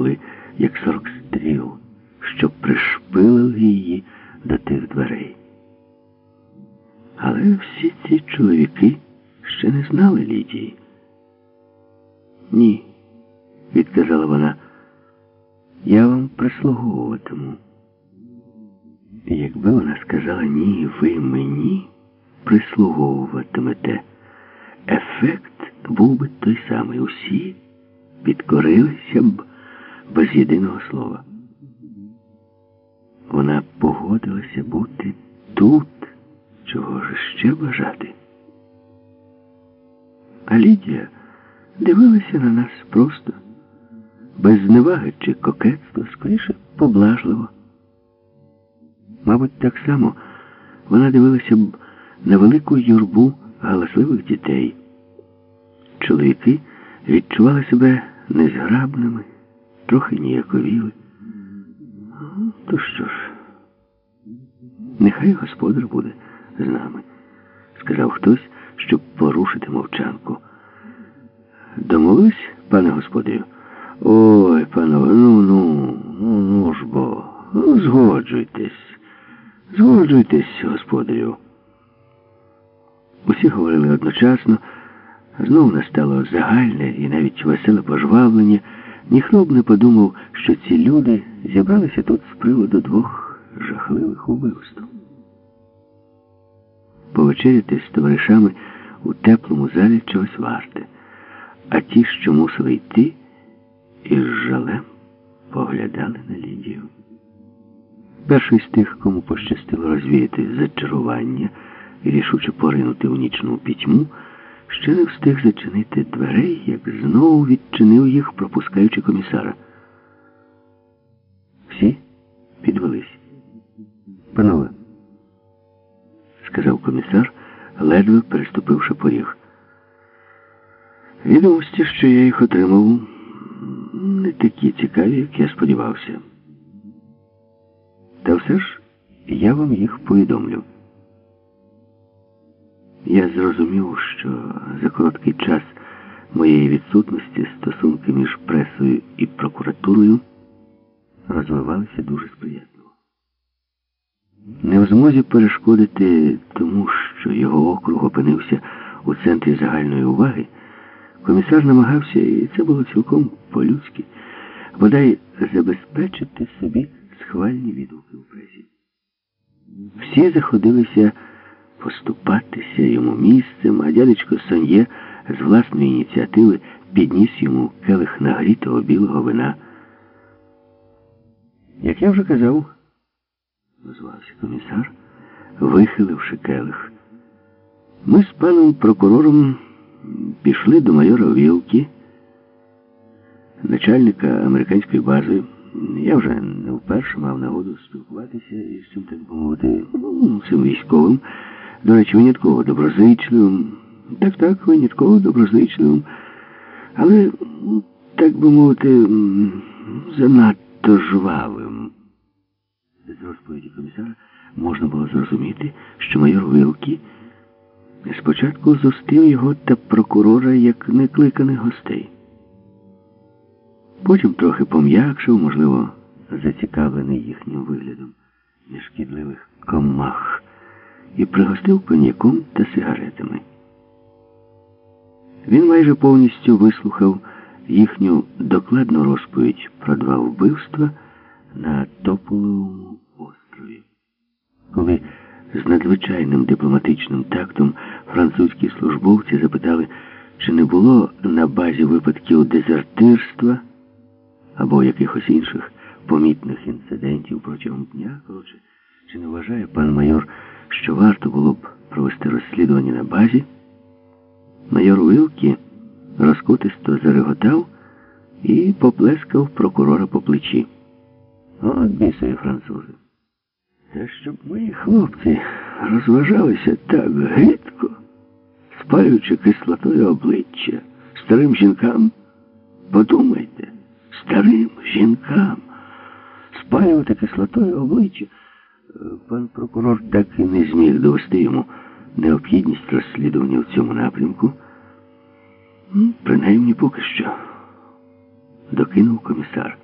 були, як сорок стріл, що пришпилили її до тих дверей. Але всі ці чоловіки ще не знали Лідії. Ні, відказала вона, я вам прислуговуватиму. І Якби вона сказала ні, ви мені прислуговуватимете, ефект був би той самий. Усі підкорилися б без єдиного слова. Вона погодилася бути тут, чого ж ще бажати. А Лідія дивилася на нас просто, без зневаги чи кокетства, скоріше поблажливо. Мабуть, так само вона дивилася б на велику юрбу галасливих дітей. Чоловіки відчували себе незграбними, трохи ніяковіли. Ну, То що ж, нехай господар буде з нами, сказав хтось, щоб порушити мовчанку. Домовились, пане господарю? Ой, панове, ну ну, ну, ну ж бо, ну, згоджуйтесь. Згоджуйтесь, господарю. Усі говорили одночасно. Знову настало загальне і навіть веселе пожвавлення. Ніхто б не подумав, що ці люди зібралися тут з приводу двох жахливих убивств. Повечеряти з товаришами у теплому залі чогось варте, а ті, що мусили йти, із жалем поглядали на Лідію. Перший з тих, кому пощастило розвіяти зачарування і рішуче поринути у нічну пітьму, ще не встиг зачинити дверей, як знову відчинив їх, пропускаючи комісара. Всі підвелись. Панове, сказав комісар, ледве переступивши поріг. Відомості, що я їх отримав, не такі цікаві, як я сподівався. Та все ж я вам їх повідомлю. Я зрозумів, що за короткий час моєї відсутності стосунки між пресою і прокуратурою розвивалися дуже сприятливо. Не в змозі перешкодити тому, що його округ опинився у центрі загальної уваги, комісар намагався, і це було цілком по-людськи, бодай забезпечити собі схвальні відгуки у пресі. Всі заходилися поступатися йому місцем, а дядечко Сон'є з власної ініціативи підніс йому келих нагрітого білого вина. Як я вже казав, назвався комісар, вихиливши келих. Ми з паном прокурором пішли до майора Вілки, начальника американської бази. Я вже не вперше мав нагоду спілкуватися із цим, так би мовити, ну, цим військовим. До речі, винятково доброзичливим. Так, так, винятково доброзичливим. Але, так би мовити, занадто жвавим. З розповіді комісара можна було зрозуміти, що майор Вилкі спочатку зустрів його та прокурора як некликаних гостей. Потім трохи пом'якшив, можливо, зацікавлений їхнім виглядом нешкідливих комах, і пригостив коньяком та сигаретами. Він майже повністю вислухав їхню докладну розповідь про два вбивства на Тополовому острові. Коли з надзвичайним дипломатичним тактом французькі службовці запитали, чи не було на базі випадків дезертирства або якихось інших помітних інцидентів протягом дня, коротше, чи не вважає пан майор, що варто було б провести розслідування на базі? Майор Вилкі розкотисто зареготав і поплескав прокурора по плечі. От бісові французи. Та щоб мої хлопці розважалися так гидко, спалюючи кислотою обличчя старим жінкам, подумайте, старим жінкам спалювати кислотою обличчя. Пан прокурор так і не зміг довести йому необхідність розслідування в цьому напрямку. Принаймні поки що, докинув комісар.